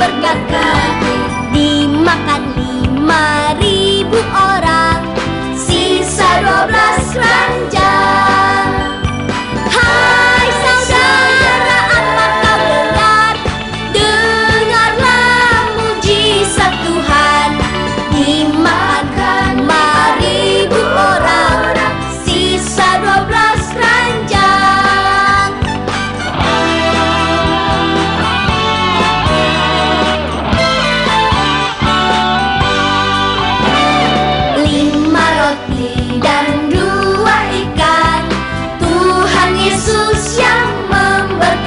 berkat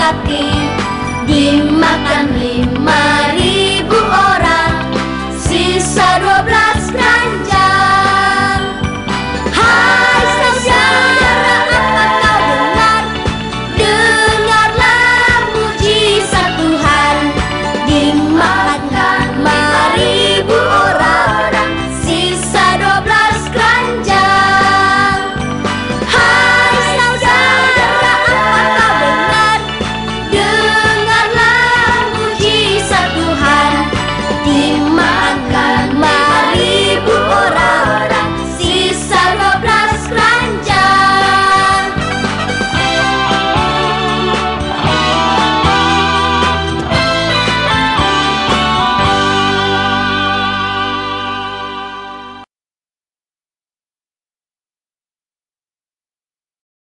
kaki dimakan lima